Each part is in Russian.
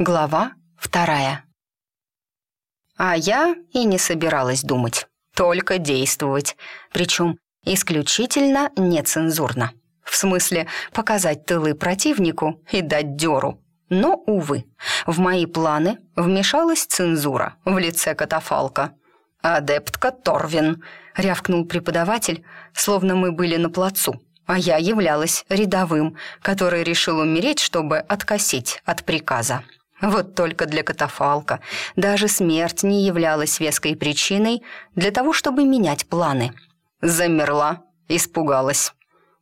Глава вторая. А я и не собиралась думать, только действовать, причем исключительно нецензурно. В смысле, показать тылы противнику и дать дёру. Но, увы, в мои планы вмешалась цензура в лице катафалка. «Адептка Торвин», — рявкнул преподаватель, словно мы были на плацу, а я являлась рядовым, который решил умереть, чтобы откосить от приказа. Вот только для катафалка даже смерть не являлась веской причиной для того, чтобы менять планы. Замерла, испугалась.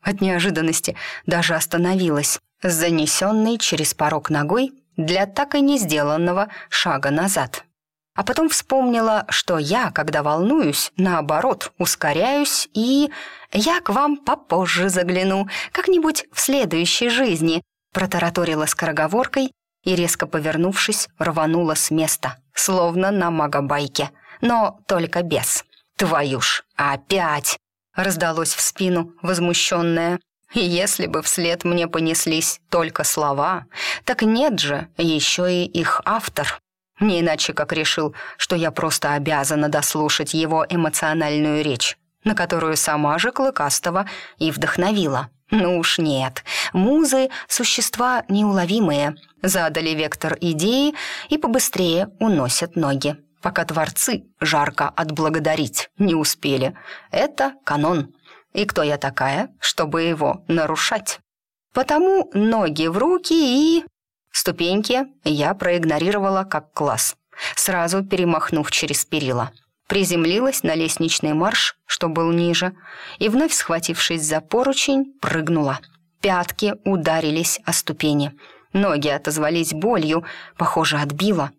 От неожиданности даже остановилась, занесенной через порог ногой для так и не сделанного шага назад. А потом вспомнила, что я, когда волнуюсь, наоборот, ускоряюсь, и я к вам попозже загляну, как-нибудь в следующей жизни, протараторила скороговоркой и, резко повернувшись, рванула с места, словно на магобайке, но только без. «Твою ж, опять!» — раздалось в спину возмущенное. И если бы вслед мне понеслись только слова, так нет же, еще и их автор. Не иначе как решил, что я просто обязана дослушать его эмоциональную речь, на которую сама же Клыкастова и вдохновила. Ну уж нет, музы — существа неуловимые, задали вектор идеи и побыстрее уносят ноги, пока творцы жарко отблагодарить не успели. Это канон. И кто я такая, чтобы его нарушать? Потому ноги в руки и... Ступеньки я проигнорировала как класс, сразу перемахнув через перила приземлилась на лестничный марш, что был ниже, и, вновь схватившись за поручень, прыгнула. Пятки ударились о ступени. Ноги отозвались болью, похоже, отбило.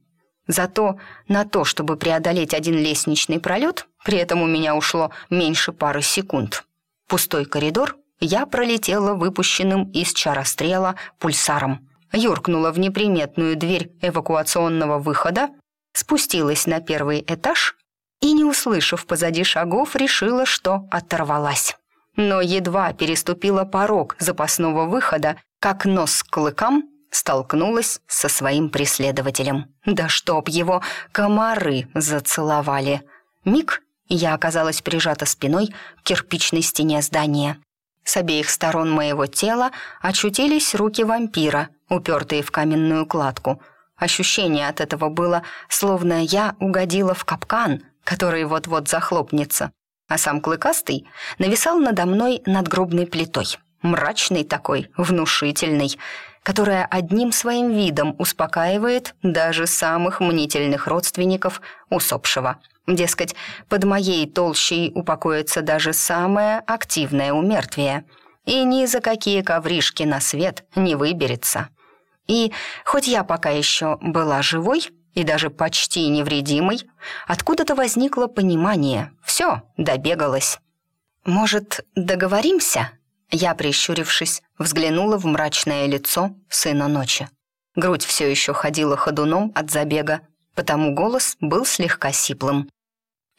Зато на то, чтобы преодолеть один лестничный пролет, при этом у меня ушло меньше пары секунд. Пустой коридор я пролетела выпущенным из чарострела пульсаром. Юркнула в неприметную дверь эвакуационного выхода, спустилась на первый этаж и, не услышав позади шагов, решила, что оторвалась. Но едва переступила порог запасного выхода, как нос к клыкам столкнулась со своим преследователем. Да чтоб его комары зацеловали. Миг я оказалась прижата спиной к кирпичной стене здания. С обеих сторон моего тела очутились руки вампира, упертые в каменную кладку. Ощущение от этого было, словно я угодила в капкан — который вот-вот захлопнется, а сам Клыкастый нависал надо мной над гробной плитой, мрачный такой, внушительный, которая одним своим видом успокаивает даже самых мнительных родственников усопшего. Дескать, под моей толщей упокоится даже самое активное умертвие, и ни за какие ковришки на свет не выберется. И хоть я пока еще была живой, и даже почти невредимой, откуда-то возникло понимание. Все, добегалась. «Может, договоримся?» Я, прищурившись, взглянула в мрачное лицо сына ночи. Грудь все еще ходила ходуном от забега, потому голос был слегка сиплым.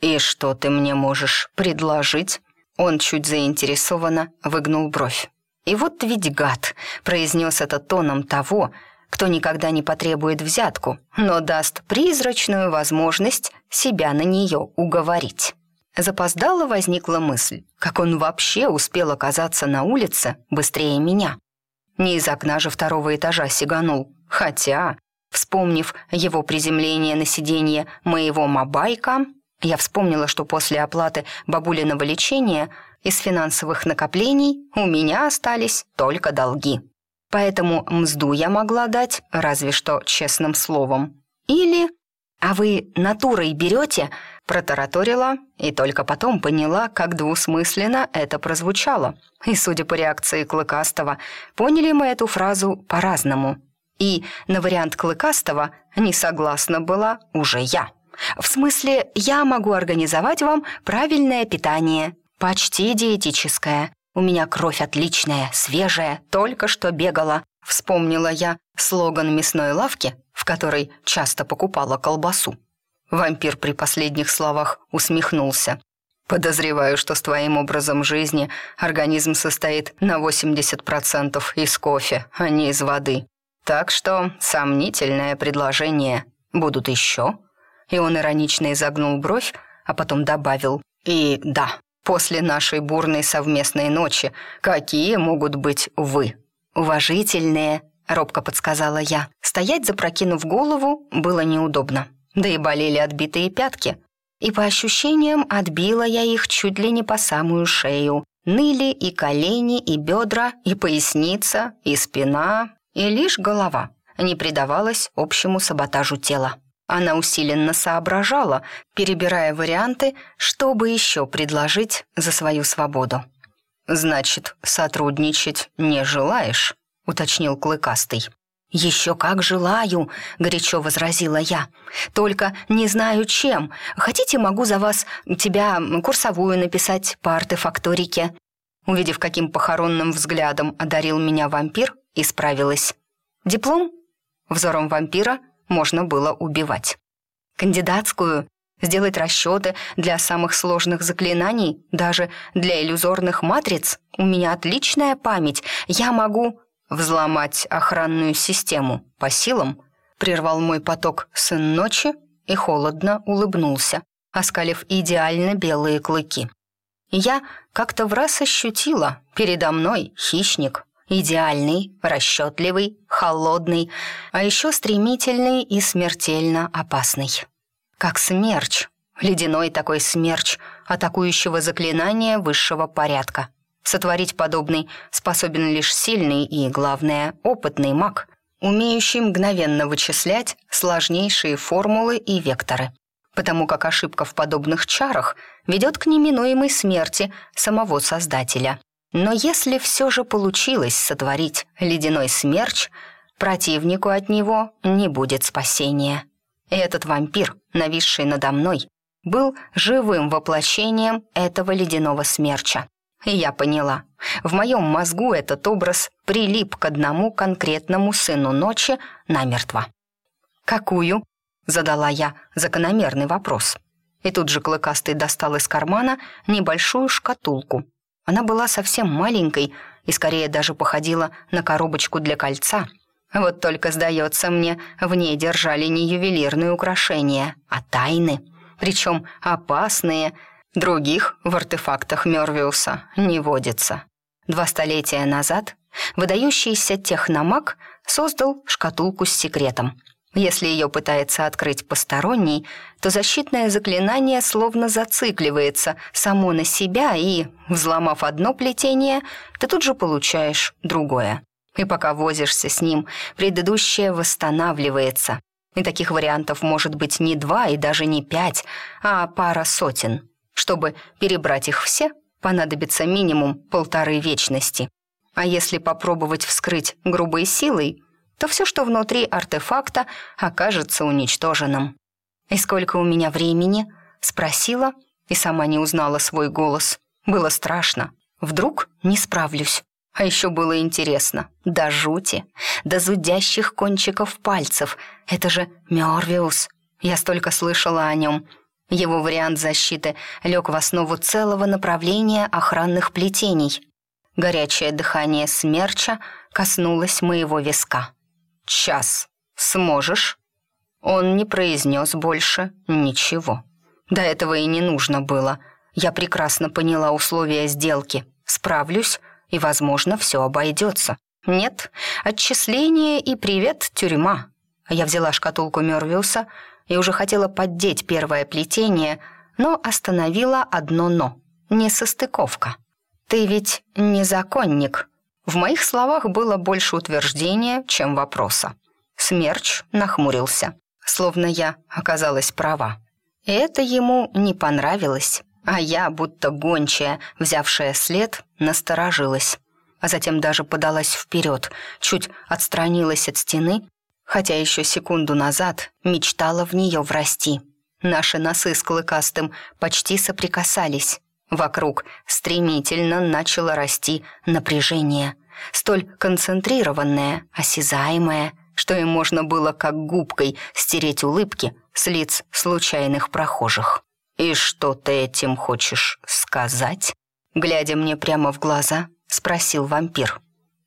«И что ты мне можешь предложить?» Он чуть заинтересованно выгнул бровь. «И вот ведь гад!» — произнес это тоном того, кто никогда не потребует взятку, но даст призрачную возможность себя на нее уговорить. Запоздала возникла мысль, как он вообще успел оказаться на улице быстрее меня. Не из окна же второго этажа сиганул, хотя, вспомнив его приземление на сиденье моего мобайка, я вспомнила, что после оплаты бабулиного лечения из финансовых накоплений у меня остались только долги поэтому мзду я могла дать разве что честным словом. Или «А вы натурой берете?» протараторила и только потом поняла, как двусмысленно это прозвучало. И, судя по реакции Клыкастого, поняли мы эту фразу по-разному. И на вариант Клыкастого не согласна была уже я. В смысле, я могу организовать вам правильное питание, почти диетическое, у меня кровь отличная, свежая, только что бегала. Вспомнила я слоган мясной лавки, в которой часто покупала колбасу. Вампир при последних словах усмехнулся. «Подозреваю, что с твоим образом жизни организм состоит на 80% из кофе, а не из воды. Так что сомнительное предложение. Будут еще?» И он иронично изогнул бровь, а потом добавил «И да, после нашей бурной совместной ночи какие могут быть вы?» «Уважительные», — робко подсказала я. Стоять, запрокинув голову, было неудобно. Да и болели отбитые пятки. И по ощущениям отбила я их чуть ли не по самую шею. Ныли и колени, и бедра, и поясница, и спина, и лишь голова не предавалась общему саботажу тела. Она усиленно соображала, перебирая варианты, чтобы еще предложить за свою свободу. «Значит, сотрудничать не желаешь?» — уточнил Клыкастый. «Еще как желаю», — горячо возразила я. «Только не знаю чем. Хотите, могу за вас тебя курсовую написать по артефакторике?» Увидев, каким похоронным взглядом одарил меня вампир, исправилась. «Диплом?» Взором вампира можно было убивать. «Кандидатскую? Сделать расчеты для самых сложных заклинаний? Даже для иллюзорных матриц? У меня отличная память. Я могу...» «Взломать охранную систему по силам?» Прервал мой поток сын ночи и холодно улыбнулся, оскалив идеально белые клыки. Я как-то в раз ощутила передо мной хищник, идеальный, расчетливый, холодный, а еще стремительный и смертельно опасный. Как смерч, ледяной такой смерч, атакующего заклинания высшего порядка. Сотворить подобный способен лишь сильный и, главное, опытный маг, умеющий мгновенно вычислять сложнейшие формулы и векторы потому как ошибка в подобных чарах ведет к неминуемой смерти самого Создателя. Но если все же получилось сотворить ледяной смерч, противнику от него не будет спасения. Этот вампир, нависший надо мной, был живым воплощением этого ледяного смерча. И я поняла, в моем мозгу этот образ прилип к одному конкретному сыну ночи намертво. «Какую?» Задала я закономерный вопрос. И тут же Клыкастый достал из кармана небольшую шкатулку. Она была совсем маленькой и скорее даже походила на коробочку для кольца. Вот только, сдается мне, в ней держали не ювелирные украшения, а тайны. Причем опасные. Других в артефактах Мёрвиуса не водится. Два столетия назад выдающийся техномаг создал шкатулку с секретом — если ее пытается открыть посторонний, то защитное заклинание словно зацикливается само на себя, и, взломав одно плетение, ты тут же получаешь другое. И пока возишься с ним, предыдущее восстанавливается. И таких вариантов может быть не два и даже не пять, а пара сотен. Чтобы перебрать их все, понадобится минимум полторы вечности. А если попробовать вскрыть грубой силой, то все, что внутри артефакта, окажется уничтоженным. «И сколько у меня времени?» — спросила и сама не узнала свой голос. Было страшно. Вдруг не справлюсь. А еще было интересно. До жути, до зудящих кончиков пальцев. Это же Мёрвиус. Я столько слышала о нем. Его вариант защиты лег в основу целого направления охранных плетений. Горячее дыхание смерча коснулось моего виска. «Час. Сможешь?» Он не произнес больше ничего. До этого и не нужно было. Я прекрасно поняла условия сделки. Справлюсь, и, возможно, все обойдется. Нет, отчисление и привет, тюрьма. Я взяла шкатулку Мервиуса и уже хотела поддеть первое плетение, но остановила одно «но». Несостыковка. «Ты ведь не законник», в моих словах было больше утверждения, чем вопроса. Смерч нахмурился, словно я оказалась права. Это ему не понравилось, а я, будто гончая, взявшая след, насторожилась. А затем даже подалась вперед, чуть отстранилась от стены, хотя еще секунду назад мечтала в нее врасти. Наши носы с клыкастым почти соприкасались. Вокруг стремительно начало расти напряжение, столь концентрированное, осязаемое, что им можно было как губкой стереть улыбки с лиц случайных прохожих. «И что ты этим хочешь сказать?» Глядя мне прямо в глаза, спросил вампир.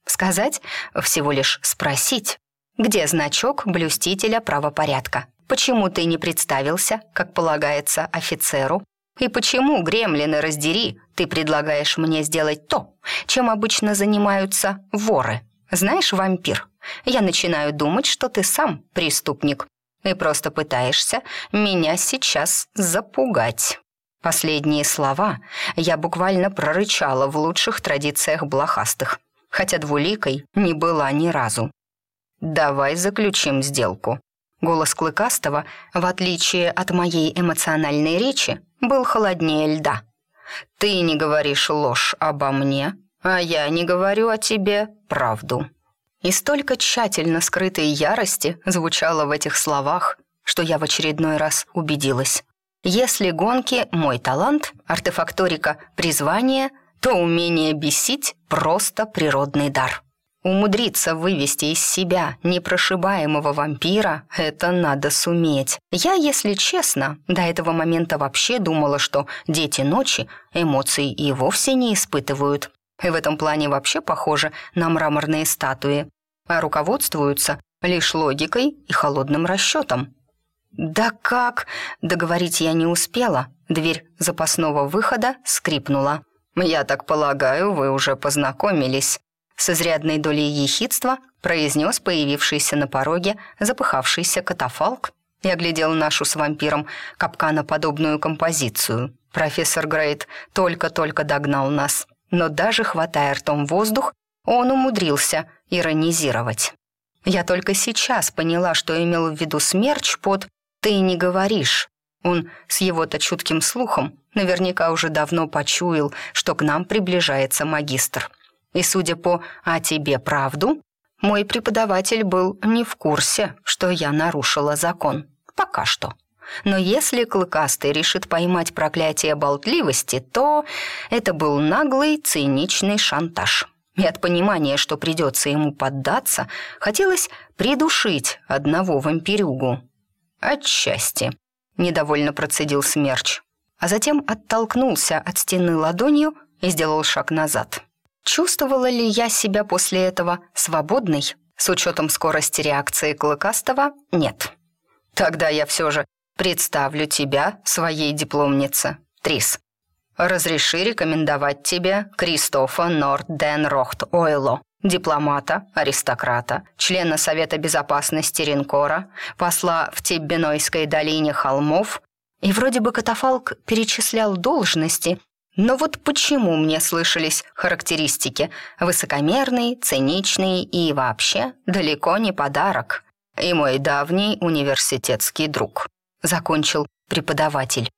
«Сказать? Всего лишь спросить. Где значок блюстителя правопорядка? Почему ты не представился, как полагается офицеру? И почему, гремлины, раздери, ты предлагаешь мне сделать то, чем обычно занимаются воры? Знаешь, вампир, я начинаю думать, что ты сам преступник и просто пытаешься меня сейчас запугать». Последние слова я буквально прорычала в лучших традициях блохастых, хотя двуликой не была ни разу. «Давай заключим сделку». Голос Клыкастого, в отличие от моей эмоциональной речи, был холоднее льда. «Ты не говоришь ложь обо мне, а я не говорю о тебе правду». И столько тщательно скрытой ярости звучало в этих словах, что я в очередной раз убедилась. Если гонки — мой талант, артефакторика — призвание, то умение бесить — просто природный дар. Умудриться вывести из себя непрошибаемого вампира — это надо суметь. Я, если честно, до этого момента вообще думала, что дети ночи эмоций и вовсе не испытывают. И в этом плане вообще похожи на мраморные статуи, а руководствуются лишь логикой и холодным расчетом. «Да как?» — договорить я не успела. Дверь запасного выхода скрипнула. «Я так полагаю, вы уже познакомились», — с изрядной долей ехидства произнес появившийся на пороге запыхавшийся катафалк и оглядел нашу с вампиром капканоподобную композицию. Профессор Грейт только-только догнал нас но даже хватая ртом воздух, он умудрился иронизировать. Я только сейчас поняла, что имел в виду смерч под «ты не говоришь». Он с его-то чутким слухом наверняка уже давно почуял, что к нам приближается магистр. И судя по «а тебе правду», мой преподаватель был не в курсе, что я нарушила закон. Пока что. Но если Клыкастый решит поймать проклятие болтливости, то это был наглый, циничный шантаж. И от понимания, что придется ему поддаться, хотелось придушить одного вампирюгу. «Отчасти», — недовольно процедил Смерч, а затем оттолкнулся от стены ладонью и сделал шаг назад. Чувствовала ли я себя после этого свободной? С учетом скорости реакции Клыкастого — нет. Тогда я все же Представлю тебя своей дипломнице, Трис. Разреши рекомендовать тебе Кристофа Норден Рохт Ойло, дипломата, аристократа, члена Совета Безопасности Ринкора, посла в Тиббинойской долине холмов. И вроде бы катафалк перечислял должности, но вот почему мне слышались характеристики «высокомерный», «циничный» и вообще далеко не подарок. И мой давний университетский друг закончил преподаватель.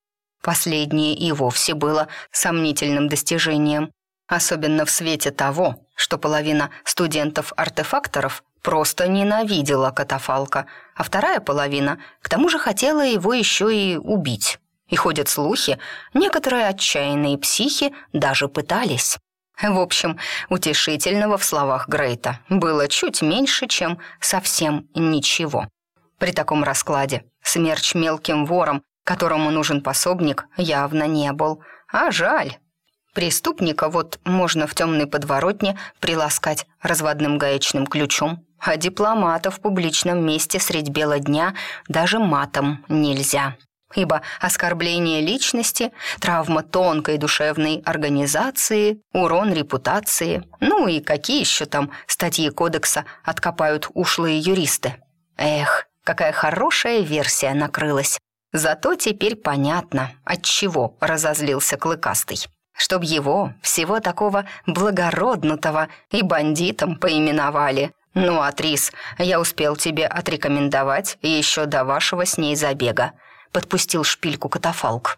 Последнее и вовсе было сомнительным достижением, особенно в свете того, что половина студентов-артефакторов просто ненавидела катафалка, а вторая половина к тому же хотела его еще и убить. И ходят слухи, некоторые отчаянные психи даже пытались. В общем, утешительного в словах Грейта было чуть меньше, чем совсем ничего. При таком раскладе смерч мелким вором, которому нужен пособник, явно не был. А жаль. Преступника вот можно в темной подворотне приласкать разводным гаечным ключом, а дипломата в публичном месте средь бела дня даже матом нельзя. Ибо оскорбление личности, травма тонкой душевной организации, урон репутации, ну и какие еще там статьи кодекса откопают ушлые юристы. Эх, какая хорошая версия накрылась. Зато теперь понятно, от чего разозлился Клыкастый. Чтоб его, всего такого благороднутого, и бандитом поименовали. Ну, Атрис, я успел тебе отрекомендовать еще до вашего с ней забега. Подпустил шпильку катафалк.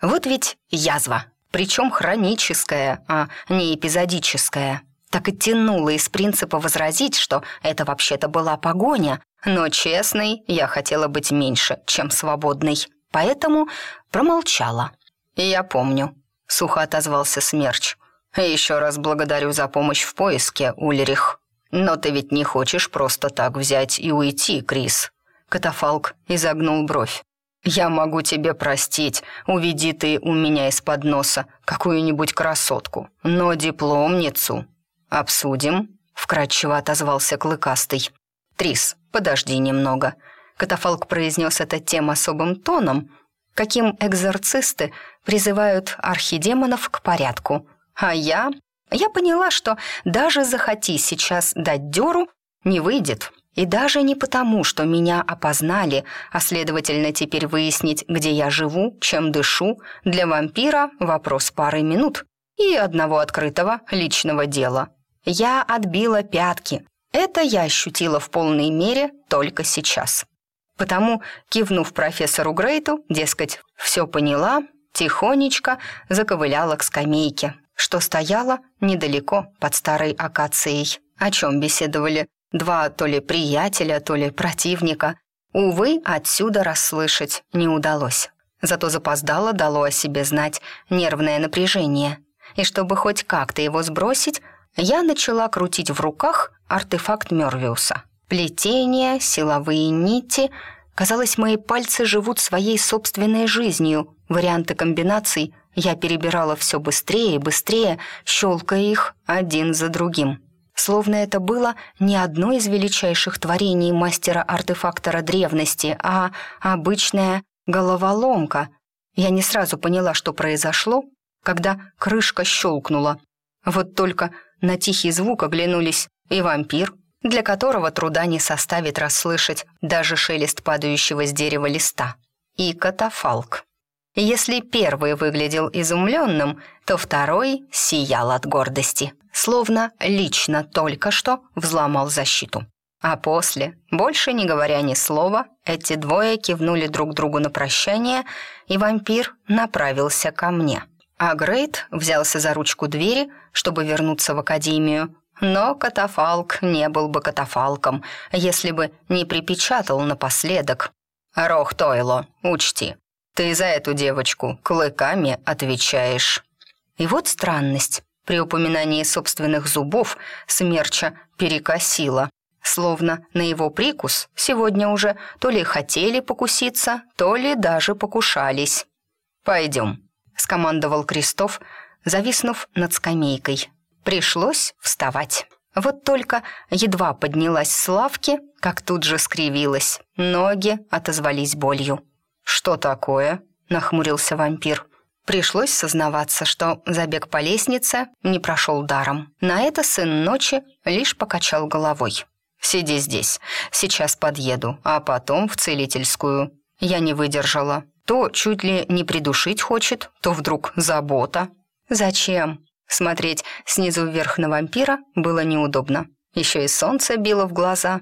Вот ведь язва, причем хроническая, а не эпизодическая. Так и тянуло из принципа возразить, что это вообще-то была погоня, но честной я хотела быть меньше, чем свободной, поэтому промолчала. «Я помню», — сухо отозвался Смерч. «Еще раз благодарю за помощь в поиске, Ульрих. Но ты ведь не хочешь просто так взять и уйти, Крис?» Катафалк изогнул бровь. «Я могу тебе простить, уведи ты у меня из-под носа какую-нибудь красотку, но дипломницу...» «Обсудим», — вкратчиво отозвался Клыкастый. «Трис, подожди немного». Катафалк произнес это тем особым тоном, каким экзорцисты призывают архидемонов к порядку. А я... Я поняла, что даже захоти сейчас дать дёру, не выйдет. И даже не потому, что меня опознали, а следовательно теперь выяснить, где я живу, чем дышу, для вампира вопрос пары минут и одного открытого личного дела. Я отбила пятки. Это я ощутила в полной мере только сейчас. Потому, кивнув профессору Грейту, дескать, все поняла, тихонечко заковыляла к скамейке, что стояла недалеко под старой акацией. О чем беседовали два то ли приятеля, то ли противника. Увы, отсюда расслышать не удалось. Зато запоздало дало о себе знать нервное напряжение. И чтобы хоть как-то его сбросить, я начала крутить в руках артефакт Мёрвиуса. Плетение, силовые нити. Казалось, мои пальцы живут своей собственной жизнью. Варианты комбинаций я перебирала все быстрее и быстрее, щелкая их один за другим. Словно это было не одно из величайших творений мастера-артефактора древности, а обычная головоломка. Я не сразу поняла, что произошло, когда крышка щелкнула. Вот только на тихий звук оглянулись и вампир, для которого труда не составит расслышать даже шелест падающего с дерева листа, и катафалк. Если первый выглядел изумленным, то второй сиял от гордости, словно лично только что взломал защиту. А после, больше не говоря ни слова, эти двое кивнули друг другу на прощание, и вампир направился ко мне. А Грейт взялся за ручку двери, чтобы вернуться в академию, но катафалк не был бы катафалком, если бы не припечатал напоследок. «Рох Тойло, учти, ты за эту девочку клыками отвечаешь». И вот странность. При упоминании собственных зубов смерча перекосила, словно на его прикус сегодня уже то ли хотели покуситься, то ли даже покушались. «Пойдем», — скомандовал Крестов, зависнув над скамейкой. Пришлось вставать. Вот только едва поднялась с лавки, как тут же скривилась. Ноги отозвались болью. «Что такое?» — нахмурился вампир. Пришлось сознаваться, что забег по лестнице не прошел даром. На это сын ночи лишь покачал головой. «Сиди здесь, сейчас подъеду, а потом в целительскую». Я не выдержала. То чуть ли не придушить хочет, то вдруг забота. «Зачем?» Смотреть снизу вверх на вампира было неудобно. Еще и солнце било в глаза.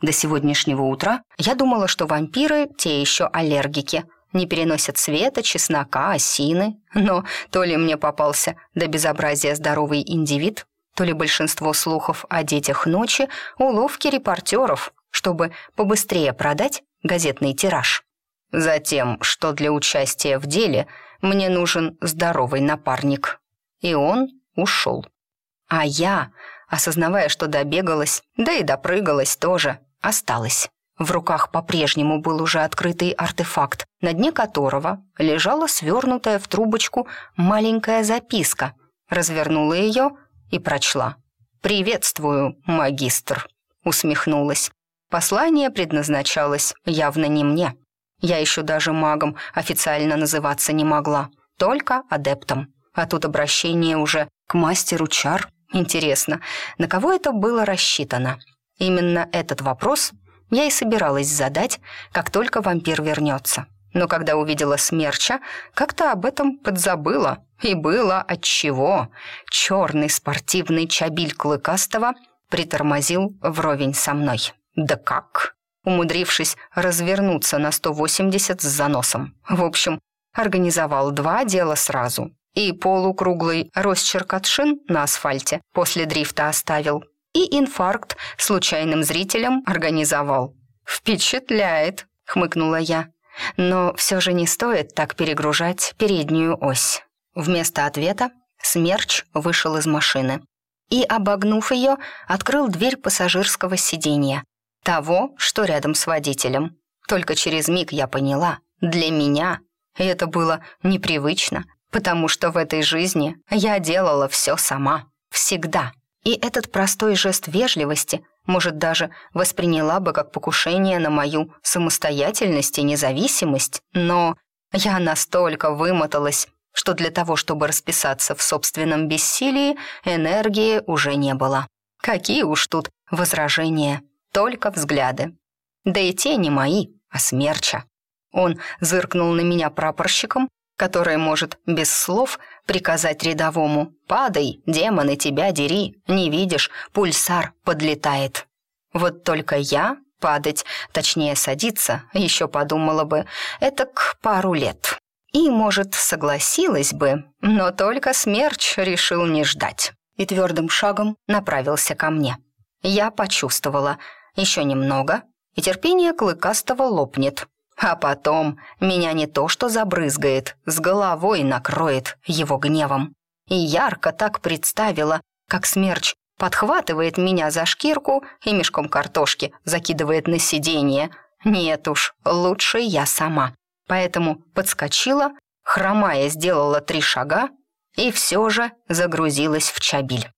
До сегодняшнего утра я думала, что вампиры – те еще аллергики. Не переносят света, чеснока, осины. Но то ли мне попался до безобразия здоровый индивид, то ли большинство слухов о детях ночи – уловки репортеров, чтобы побыстрее продать газетный тираж. Затем, что для участия в деле мне нужен здоровый напарник. И он ушел. А я, осознавая, что добегалась, да и допрыгалась тоже, осталась. В руках по-прежнему был уже открытый артефакт, на дне которого лежала свернутая в трубочку маленькая записка. Развернула ее и прочла. «Приветствую, магистр», — усмехнулась. Послание предназначалось явно не мне. Я еще даже магом официально называться не могла, только адептом. А тут обращение уже к мастеру чар. Интересно, на кого это было рассчитано? Именно этот вопрос я и собиралась задать, как только вампир вернется. Но когда увидела смерча, как-то об этом подзабыла. И было отчего. Черный спортивный чабиль Клыкастого притормозил вровень со мной. Да как? Умудрившись развернуться на 180 с заносом. В общем, организовал два дела сразу и полукруглый росчерк от шин на асфальте после дрифта оставил, и инфаркт случайным зрителям организовал. «Впечатляет», — хмыкнула я. «Но все же не стоит так перегружать переднюю ось». Вместо ответа Смерч вышел из машины и, обогнув ее, открыл дверь пассажирского сиденья, того, что рядом с водителем. Только через миг я поняла, для меня это было непривычно, потому что в этой жизни я делала все сама, всегда. И этот простой жест вежливости может, даже восприняла бы как покушение на мою самостоятельность и независимость, но я настолько вымоталась, что для того, чтобы расписаться в собственном бессилии, энергии уже не было. Какие уж тут возражения, только взгляды. Да и те не мои, а смерча. Он зыркнул на меня прапорщиком, который может без слов приказать рядовому «Падай, демоны, тебя дери, не видишь, пульсар подлетает». Вот только я падать, точнее садиться, еще подумала бы, это к пару лет. И, может, согласилась бы, но только смерч решил не ждать и твердым шагом направился ко мне. Я почувствовала, еще немного, и терпение клыкастого лопнет. А потом меня не то что забрызгает, с головой накроет его гневом. И ярко так представила, как смерч подхватывает меня за шкирку и мешком картошки закидывает на сиденье. Нет уж, лучше я сама. Поэтому подскочила, хромая сделала три шага и все же загрузилась в чабиль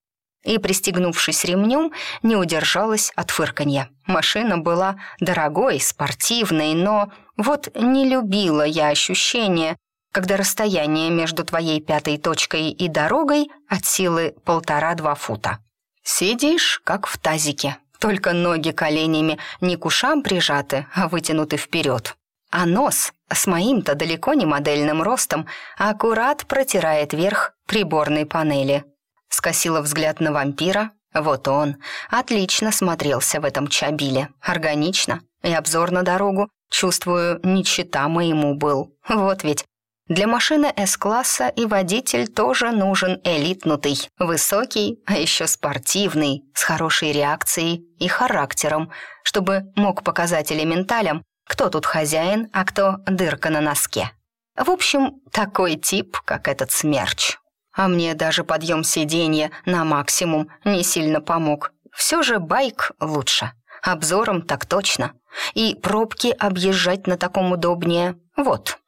и, пристегнувшись ремнем, не удержалась от фырканья. Машина была дорогой, спортивной, но вот не любила я ощущение, когда расстояние между твоей пятой точкой и дорогой от силы полтора-два фута. Сидишь, как в тазике, только ноги коленями не к ушам прижаты, а вытянуты вперед. А нос с моим-то далеко не модельным ростом аккурат протирает верх приборной панели – Скосила взгляд на вампира. Вот он. Отлично смотрелся в этом чабиле. Органично. И обзор на дорогу, чувствую, не чита моему был. Вот ведь. Для машины С-класса и водитель тоже нужен элитнутый, высокий, а еще спортивный, с хорошей реакцией и характером, чтобы мог показать элементалям, кто тут хозяин, а кто дырка на носке. В общем, такой тип, как этот смерч. А мне даже подъем сиденья на максимум не сильно помог. Все же байк лучше. Обзором так точно. И пробки объезжать на таком удобнее. Вот.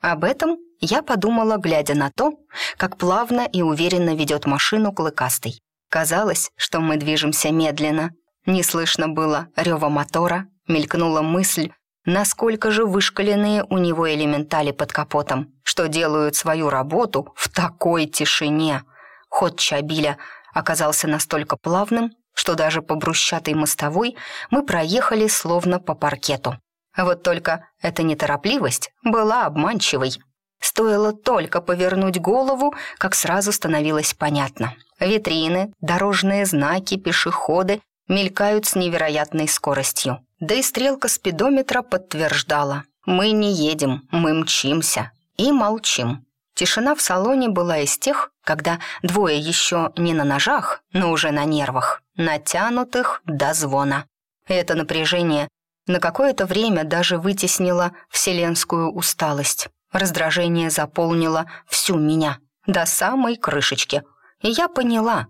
Об этом я подумала, глядя на то, как плавно и уверенно ведет машину клыкастый. Казалось, что мы движемся медленно. Не слышно было рева мотора, мелькнула мысль, насколько же вышкаленные у него элементали под капотом, что делают свою работу в такой тишине. Ход Чабиля оказался настолько плавным, что даже по брусчатой мостовой мы проехали словно по паркету. Вот только эта неторопливость была обманчивой. Стоило только повернуть голову, как сразу становилось понятно. Витрины, дорожные знаки, пешеходы мелькают с невероятной скоростью. Да и стрелка спидометра подтверждала. Мы не едем, мы мчимся. И молчим. Тишина в салоне была из тех, когда двое еще не на ножах, но уже на нервах, натянутых до звона. Это напряжение на какое-то время даже вытеснило вселенскую усталость. Раздражение заполнило всю меня, до самой крышечки. И я поняла,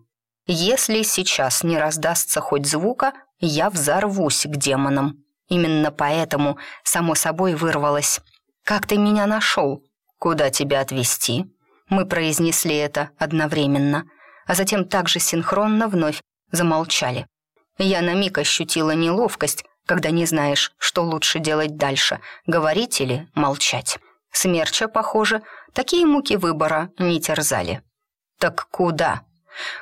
если сейчас не раздастся хоть звука, я взорвусь к демонам. Именно поэтому, само собой, вырвалось. «Как ты меня нашел? Куда тебя отвезти?» Мы произнесли это одновременно, а затем также синхронно вновь замолчали. Я на миг ощутила неловкость, когда не знаешь, что лучше делать дальше, говорить или молчать. Смерча, похоже, такие муки выбора не терзали. «Так куда?»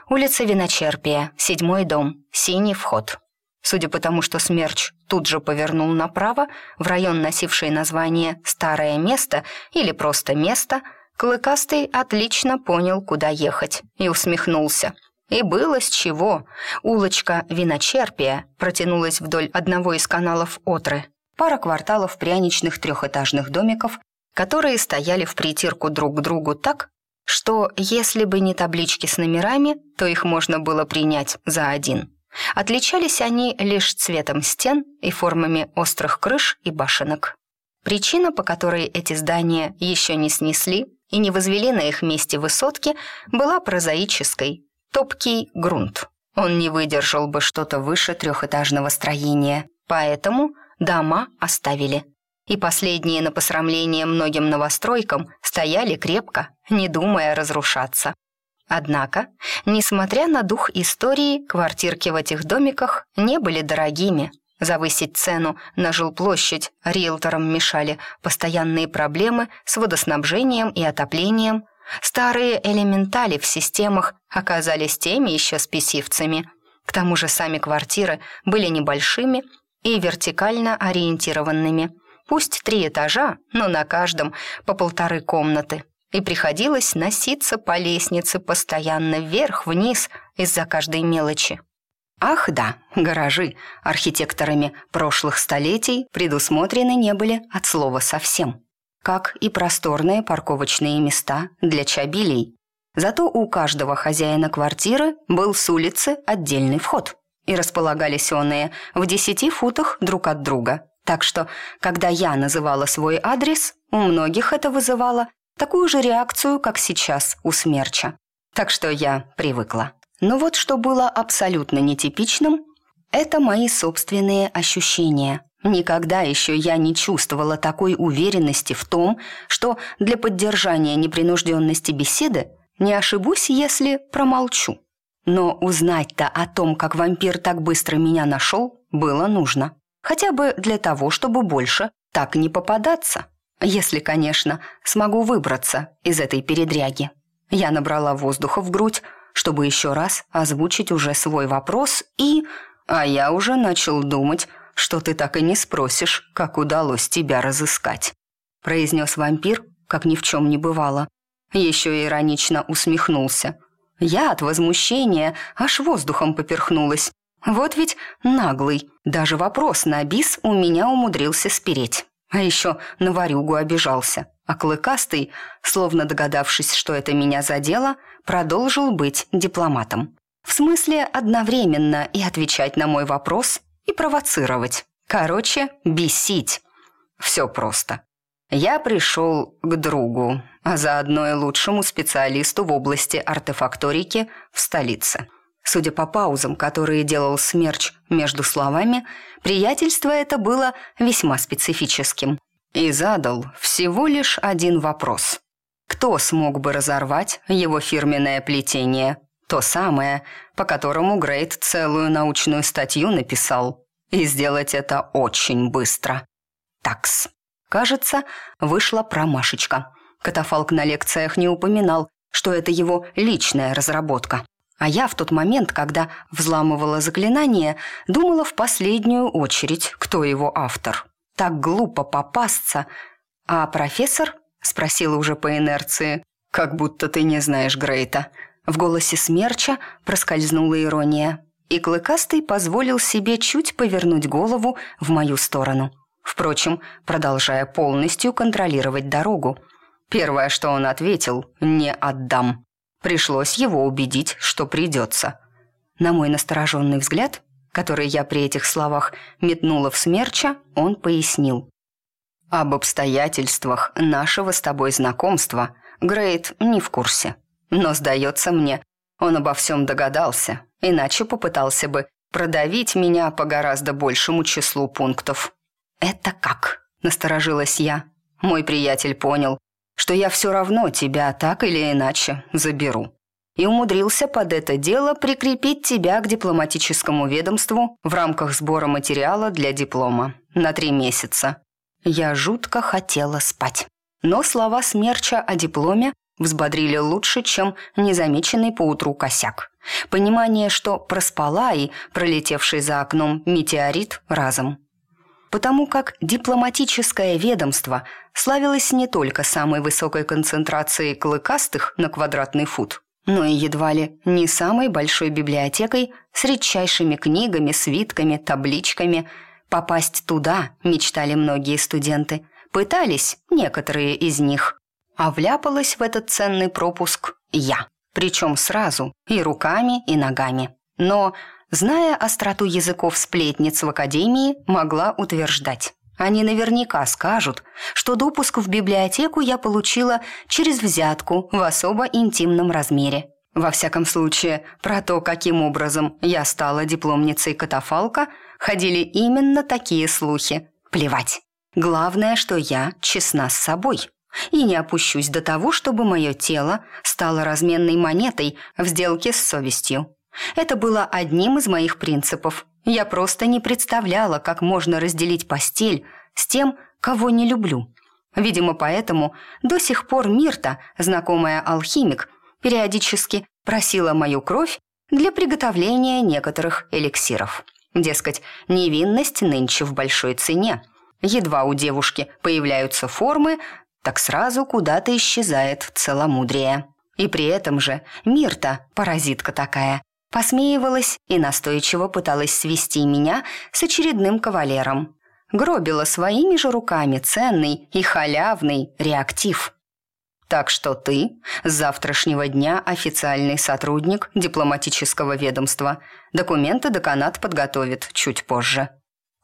«Улица Виночерпия, седьмой дом, синий вход». Судя по тому, что Смерч тут же повернул направо, в район, носивший название «Старое место» или просто «Место», Клыкастый отлично понял, куда ехать, и усмехнулся. И было с чего. Улочка Виночерпия протянулась вдоль одного из каналов Отры. Пара кварталов пряничных трехэтажных домиков, которые стояли в притирку друг к другу так, что если бы не таблички с номерами, то их можно было принять за один. Отличались они лишь цветом стен и формами острых крыш и башенок. Причина, по которой эти здания еще не снесли и не возвели на их месте высотки, была прозаической – топкий грунт. Он не выдержал бы что-то выше трехэтажного строения, поэтому дома оставили. И последние на посрамление многим новостройкам стояли крепко, не думая разрушаться. Однако, несмотря на дух истории, квартирки в этих домиках не были дорогими. Завысить цену на жилплощадь риэлторам мешали постоянные проблемы с водоснабжением и отоплением. Старые элементали в системах оказались теми еще спесивцами. К тому же сами квартиры были небольшими и вертикально ориентированными. Пусть три этажа, но на каждом по полторы комнаты. И приходилось носиться по лестнице постоянно вверх-вниз из-за каждой мелочи. Ах да, гаражи архитекторами прошлых столетий предусмотрены не были от слова совсем. Как и просторные парковочные места для чабилей. Зато у каждого хозяина квартиры был с улицы отдельный вход. И располагались оные в десяти футах друг от друга. Так что, когда я называла свой адрес, у многих это вызывало такую же реакцию, как сейчас у смерча. Так что я привыкла. Но вот что было абсолютно нетипичным, это мои собственные ощущения. Никогда еще я не чувствовала такой уверенности в том, что для поддержания непринужденности беседы не ошибусь, если промолчу. Но узнать-то о том, как вампир так быстро меня нашел, было нужно. Хотя бы для того, чтобы больше так не попадаться. Если, конечно, смогу выбраться из этой передряги. Я набрала воздуха в грудь, чтобы еще раз озвучить уже свой вопрос и... А я уже начал думать, что ты так и не спросишь, как удалось тебя разыскать», произнес вампир, как ни в чем не бывало. Еще иронично усмехнулся. Я от возмущения аж воздухом поперхнулась. Вот ведь наглый. Даже вопрос на бис у меня умудрился спереть. А еще на варюгу обижался. А Клыкастый, словно догадавшись, что это меня задело, продолжил быть дипломатом. В смысле одновременно и отвечать на мой вопрос, и провоцировать. Короче, бесить. Все просто. Я пришел к другу, а заодно и лучшему специалисту в области артефакторики в столице. Судя по паузам, которые делал Смерч между словами, приятельство это было весьма специфическим. И задал всего лишь один вопрос. Кто смог бы разорвать его фирменное плетение? То самое, по которому Грейт целую научную статью написал. И сделать это очень быстро. Такс. Кажется, вышла промашечка. Катафалк на лекциях не упоминал, что это его личная разработка. А я в тот момент, когда взламывала заклинание, думала в последнюю очередь, кто его автор. Так глупо попасться. А профессор спросила уже по инерции. «Как будто ты не знаешь Грейта». В голосе смерча проскользнула ирония. И Клыкастый позволил себе чуть повернуть голову в мою сторону. Впрочем, продолжая полностью контролировать дорогу. Первое, что он ответил «не отдам». Пришлось его убедить, что придется. На мой настороженный взгляд, который я при этих словах метнула в смерча, он пояснил. «Об обстоятельствах нашего с тобой знакомства Грейт не в курсе. Но, сдается мне, он обо всем догадался, иначе попытался бы продавить меня по гораздо большему числу пунктов». «Это как?» – насторожилась я. Мой приятель понял, что я все равно тебя так или иначе заберу. И умудрился под это дело прикрепить тебя к дипломатическому ведомству в рамках сбора материала для диплома на три месяца. Я жутко хотела спать. Но слова Смерча о дипломе взбодрили лучше, чем незамеченный поутру косяк. Понимание, что проспала и пролетевший за окном метеорит разом потому как дипломатическое ведомство славилось не только самой высокой концентрацией клыкастых на квадратный фут, но и едва ли не самой большой библиотекой с редчайшими книгами, свитками, табличками. Попасть туда мечтали многие студенты. Пытались некоторые из них. А вляпалась в этот ценный пропуск я. Причем сразу, и руками, и ногами. Но зная остроту языков сплетниц в академии, могла утверждать. Они наверняка скажут, что допуск в библиотеку я получила через взятку в особо интимном размере. Во всяком случае, про то, каким образом я стала дипломницей катафалка, ходили именно такие слухи. Плевать. Главное, что я честна с собой. и не опущусь до того, чтобы мое тело стало разменной монетой в сделке с совестью. Это было одним из моих принципов. Я просто не представляла, как можно разделить постель с тем, кого не люблю. Видимо, поэтому до сих пор Мирта, знакомая алхимик, периодически просила мою кровь для приготовления некоторых эликсиров. Дескать, невинность нынче в большой цене. Едва у девушки появляются формы, так сразу куда-то исчезает целомудрие. И при этом же Мирта, паразитка такая, посмеивалась и настойчиво пыталась свести меня с очередным кавалером. Гробила своими же руками ценный и халявный реактив. Так что ты с завтрашнего дня официальный сотрудник дипломатического ведомства. Документы деканат подготовит чуть позже.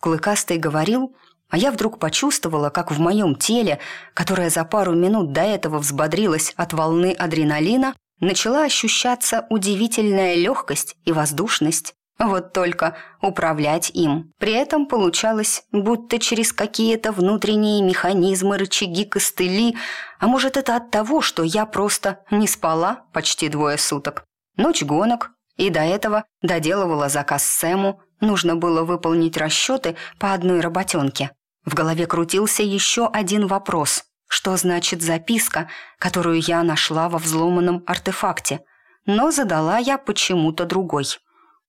Клыкастый говорил, а я вдруг почувствовала, как в моем теле, которое за пару минут до этого взбодрилось от волны адреналина, начала ощущаться удивительная легкость и воздушность. Вот только управлять им при этом получалось, будто через какие-то внутренние механизмы, рычаги, костыли, а может это от того, что я просто не спала почти двое суток. Ночь гонок, и до этого доделывала заказ Сэму, нужно было выполнить расчеты по одной работенке. В голове крутился еще один вопрос. Что значит записка, которую я нашла во взломанном артефакте? Но задала я почему-то другой.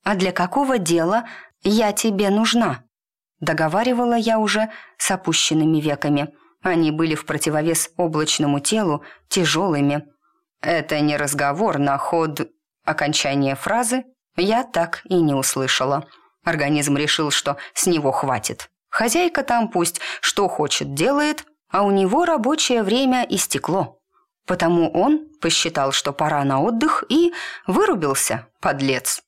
«А для какого дела я тебе нужна?» Договаривала я уже с опущенными веками. Они были в противовес облачному телу тяжелыми. Это не разговор на ход окончания фразы я так и не услышала. Организм решил, что с него хватит. Хозяйка там пусть что хочет делает, а у него рабочее время истекло. Потому он посчитал, что пора на отдых, и вырубился, подлец.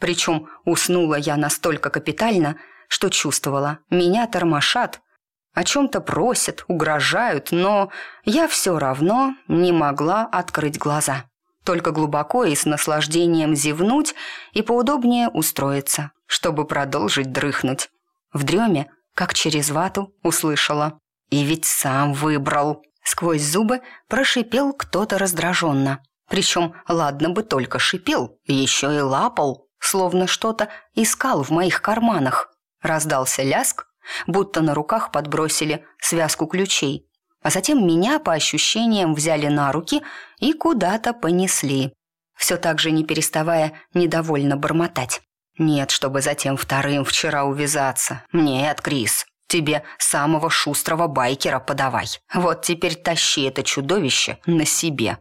Причем уснула я настолько капитально, что чувствовала, меня тормошат, о чем-то просят, угрожают, но я все равно не могла открыть глаза. Только глубоко и с наслаждением зевнуть и поудобнее устроиться, чтобы продолжить дрыхнуть. В дреме как через вату услышала. «И ведь сам выбрал!» Сквозь зубы прошипел кто-то раздраженно. Причем, ладно бы только шипел, еще и лапал, словно что-то искал в моих карманах. Раздался ляск, будто на руках подбросили связку ключей. А затем меня, по ощущениям, взяли на руки и куда-то понесли. Все так же не переставая недовольно бормотать. Нет, чтобы затем вторым вчера увязаться. Нет, Крис, тебе самого шустрого байкера подавай. Вот теперь тащи это чудовище на себе.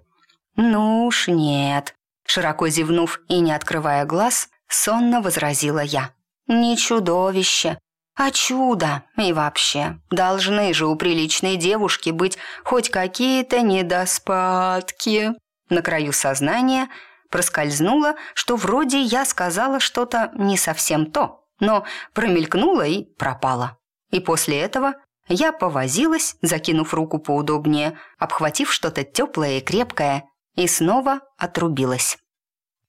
Ну уж нет. Широко зевнув и не открывая глаз, сонно возразила я. Не чудовище, а чудо. И вообще, должны же у приличной девушки быть хоть какие-то недоспадки. На краю сознания – проскользнуло, что вроде я сказала что-то не совсем то, но промелькнуло и пропало. И после этого я повозилась, закинув руку поудобнее, обхватив что-то теплое и крепкое, и снова отрубилась.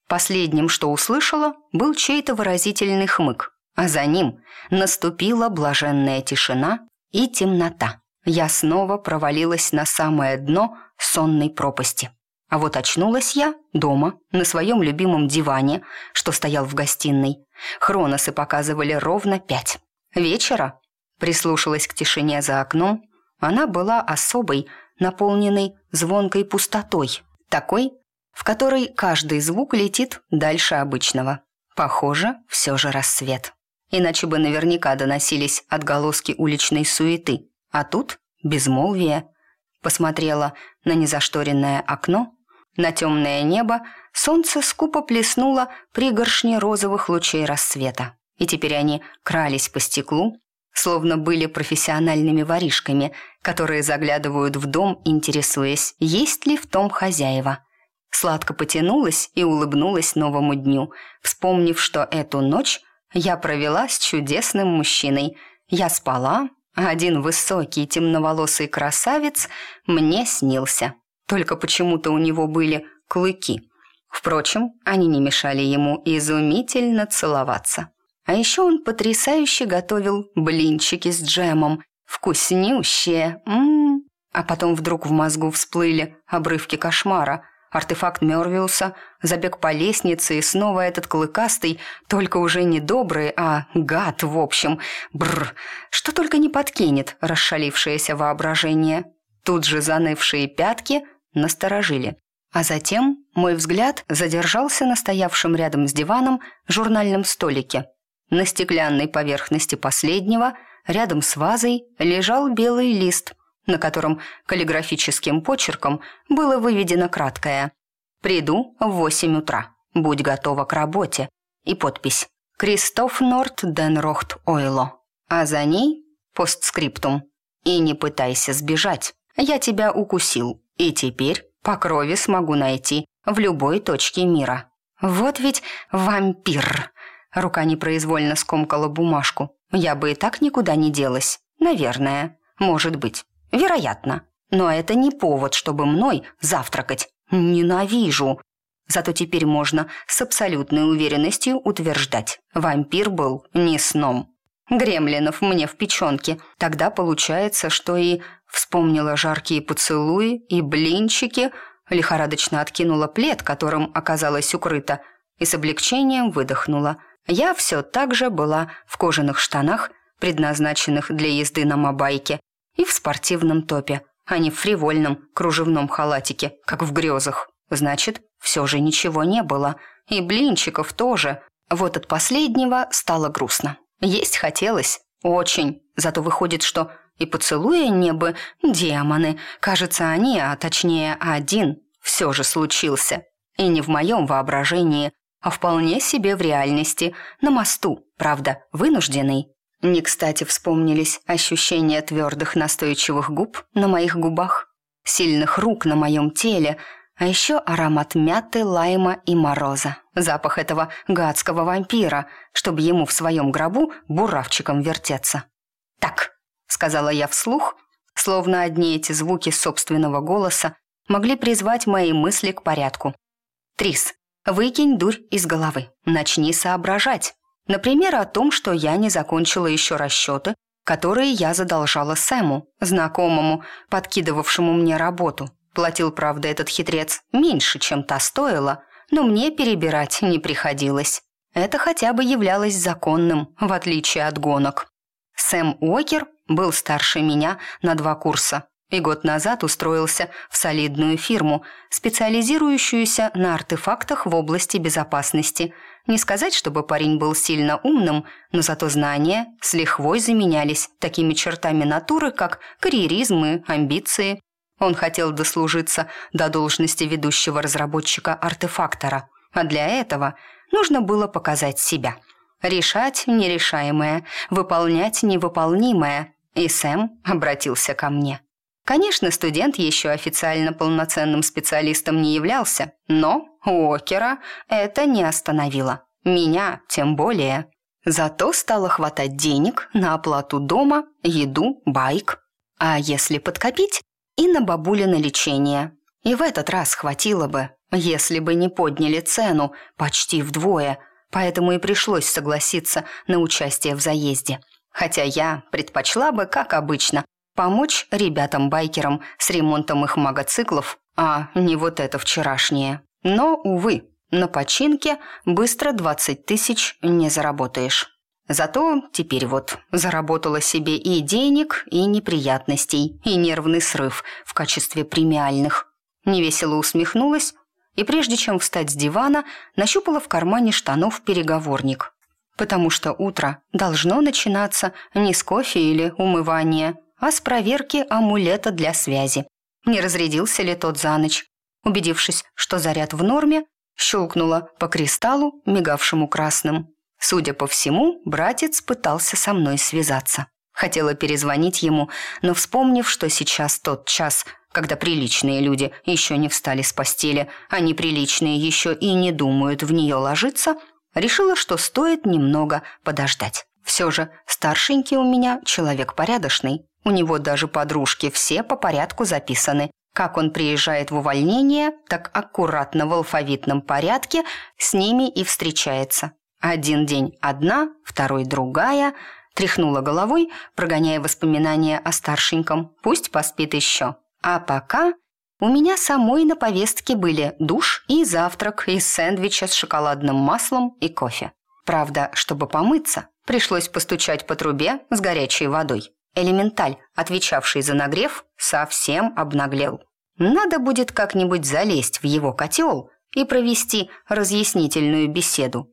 Последним, что услышала, был чей-то выразительный хмык, а за ним наступила блаженная тишина и темнота. Я снова провалилась на самое дно сонной пропасти. А вот очнулась я дома, на своем любимом диване, что стоял в гостиной. Хроносы показывали ровно пять. Вечера прислушалась к тишине за окном. Она была особой, наполненной звонкой пустотой. Такой, в которой каждый звук летит дальше обычного. Похоже, все же рассвет. Иначе бы наверняка доносились отголоски уличной суеты. А тут безмолвие. Посмотрела на незашторенное окно на темное небо солнце скупо плеснуло пригоршни розовых лучей рассвета. И теперь они крались по стеклу, словно были профессиональными воришками, которые заглядывают в дом, интересуясь, есть ли в том хозяева. Сладко потянулась и улыбнулась новому дню, вспомнив, что эту ночь я провела с чудесным мужчиной. Я спала, а один высокий темноволосый красавец мне снился. Только почему-то у него были клыки. Впрочем, они не мешали ему изумительно целоваться. А еще он потрясающе готовил блинчики с джемом. Вкуснющие. М -м -м. А потом вдруг в мозгу всплыли обрывки кошмара. Артефакт Мёрвиуса, забег по лестнице и снова этот клыкастый, только уже не добрый, а гад, в общем. Бррр, что только не подкинет расшалившееся воображение. Тут же занывшие пятки насторожили. А затем мой взгляд задержался на стоявшем рядом с диваном журнальном столике. На стеклянной поверхности последнего, рядом с вазой, лежал белый лист, на котором каллиграфическим почерком было выведено краткое «Приду в восемь утра. Будь готова к работе». И подпись «Кристоф Норт Ден Рохт Ойло». А за ней постскриптум «И не пытайся сбежать. Я тебя укусил, и теперь по крови смогу найти в любой точке мира. Вот ведь вампир. Рука непроизвольно скомкала бумажку. Я бы и так никуда не делась. Наверное. Может быть. Вероятно. Но это не повод, чтобы мной завтракать. Ненавижу. Зато теперь можно с абсолютной уверенностью утверждать. Вампир был не сном. Гремлинов мне в печенке. Тогда получается, что и Вспомнила жаркие поцелуи и блинчики, лихорадочно откинула плед, которым оказалась укрыта, и с облегчением выдохнула. Я все так же была в кожаных штанах, предназначенных для езды на мобайке, и в спортивном топе, а не в фривольном кружевном халатике, как в грезах. Значит, все же ничего не было. И блинчиков тоже. Вот от последнего стало грустно. Есть хотелось. Очень. Зато выходит, что и поцелуя не бы демоны. Кажется, они, а точнее один, все же случился. И не в моем воображении, а вполне себе в реальности, на мосту, правда, вынужденный. Не кстати вспомнились ощущения твердых настойчивых губ на моих губах, сильных рук на моем теле, а еще аромат мяты, лайма и мороза. Запах этого гадского вампира, чтобы ему в своем гробу буравчиком вертеться. «Так, сказала я вслух, словно одни эти звуки собственного голоса могли призвать мои мысли к порядку. «Трис, выкинь дурь из головы, начни соображать. Например, о том, что я не закончила еще расчеты, которые я задолжала Сэму, знакомому, подкидывавшему мне работу. Платил, правда, этот хитрец меньше, чем та стоила, но мне перебирать не приходилось. Это хотя бы являлось законным, в отличие от гонок. Сэм Уокер был старше меня на два курса и год назад устроился в солидную фирму, специализирующуюся на артефактах в области безопасности. Не сказать, чтобы парень был сильно умным, но зато знания с лихвой заменялись такими чертами натуры, как карьеризм и амбиции. Он хотел дослужиться до должности ведущего разработчика-артефактора, а для этого нужно было показать себя – решать нерешаемое, выполнять невыполнимое, и Сэм обратился ко мне. Конечно, студент еще официально полноценным специалистом не являлся, но Уокера это не остановило. Меня тем более. Зато стало хватать денег на оплату дома, еду, байк. А если подкопить, и на бабулино лечение. И в этот раз хватило бы, если бы не подняли цену почти вдвое, поэтому и пришлось согласиться на участие в заезде – Хотя я предпочла бы, как обычно, помочь ребятам-байкерам с ремонтом их мотоциклов, а не вот это вчерашнее. Но, увы, на починке быстро 20 тысяч не заработаешь. Зато теперь вот заработала себе и денег, и неприятностей, и нервный срыв в качестве премиальных. Невесело усмехнулась и прежде чем встать с дивана, нащупала в кармане штанов переговорник потому что утро должно начинаться не с кофе или умывания, а с проверки амулета для связи. Не разрядился ли тот за ночь? Убедившись, что заряд в норме, щелкнула по кристаллу, мигавшему красным. Судя по всему, братец пытался со мной связаться. Хотела перезвонить ему, но вспомнив, что сейчас тот час, когда приличные люди еще не встали с постели, а неприличные еще и не думают в нее ложиться – Решила, что стоит немного подождать. Все же старшенький у меня человек порядочный. У него даже подружки все по порядку записаны. Как он приезжает в увольнение, так аккуратно в алфавитном порядке с ними и встречается. Один день одна, второй другая. Тряхнула головой, прогоняя воспоминания о старшеньком. Пусть поспит еще. А пока у меня самой на повестке были душ и завтрак из сэндвича с шоколадным маслом и кофе. Правда, чтобы помыться, пришлось постучать по трубе с горячей водой. Элементаль, отвечавший за нагрев, совсем обнаглел. Надо будет как-нибудь залезть в его котел и провести разъяснительную беседу.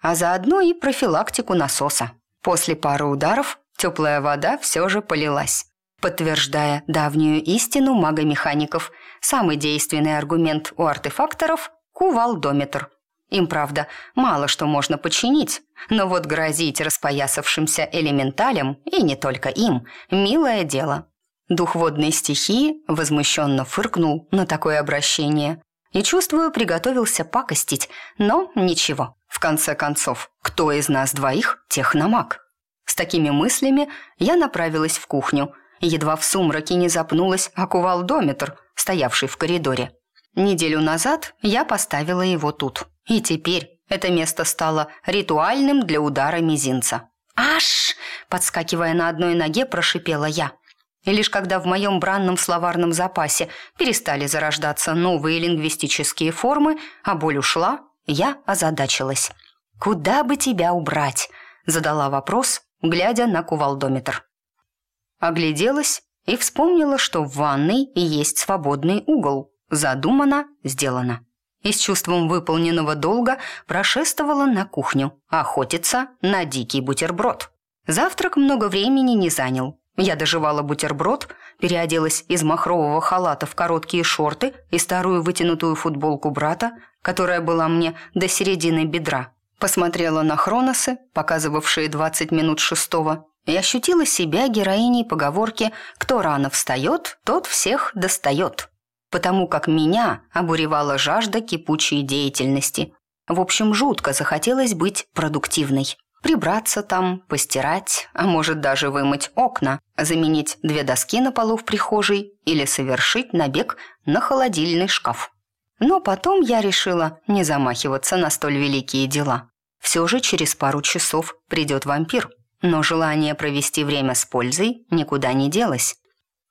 А заодно и профилактику насоса. После пары ударов теплая вода все же полилась, подтверждая давнюю истину мага-механиков. Самый действенный аргумент у артефакторов – кувалдометр. Им, правда, мало что можно починить, но вот грозить распоясавшимся элементалям, и не только им, милое дело. Дух водной стихии возмущенно фыркнул на такое обращение и, чувствую, приготовился пакостить, но ничего. В конце концов, кто из нас двоих техномаг? С такими мыслями я направилась в кухню, едва в сумраке не запнулась о кувалдометр, стоявший в коридоре. Неделю назад я поставила его тут, и теперь это место стало ритуальным для удара мизинца. «Аш!» – подскакивая на одной ноге, прошипела я – и лишь когда в моем бранном словарном запасе перестали зарождаться новые лингвистические формы, а боль ушла, я озадачилась. «Куда бы тебя убрать?» – задала вопрос, глядя на кувалдометр. Огляделась и вспомнила, что в ванной есть свободный угол. Задумано, сделано. И с чувством выполненного долга прошествовала на кухню, охотиться на дикий бутерброд. Завтрак много времени не занял, я доживала бутерброд, переоделась из махрового халата в короткие шорты и старую вытянутую футболку брата, которая была мне до середины бедра. Посмотрела на хроносы, показывавшие 20 минут шестого, и ощутила себя героиней поговорки «Кто рано встает, тот всех достает», потому как меня обуревала жажда кипучей деятельности. В общем, жутко захотелось быть продуктивной. Прибраться там, постирать, а может даже вымыть окна, заменить две доски на полу в прихожей или совершить набег на холодильный шкаф. Но потом я решила не замахиваться на столь великие дела. Все же через пару часов придет вампир, но желание провести время с пользой никуда не делось.